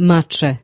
macze.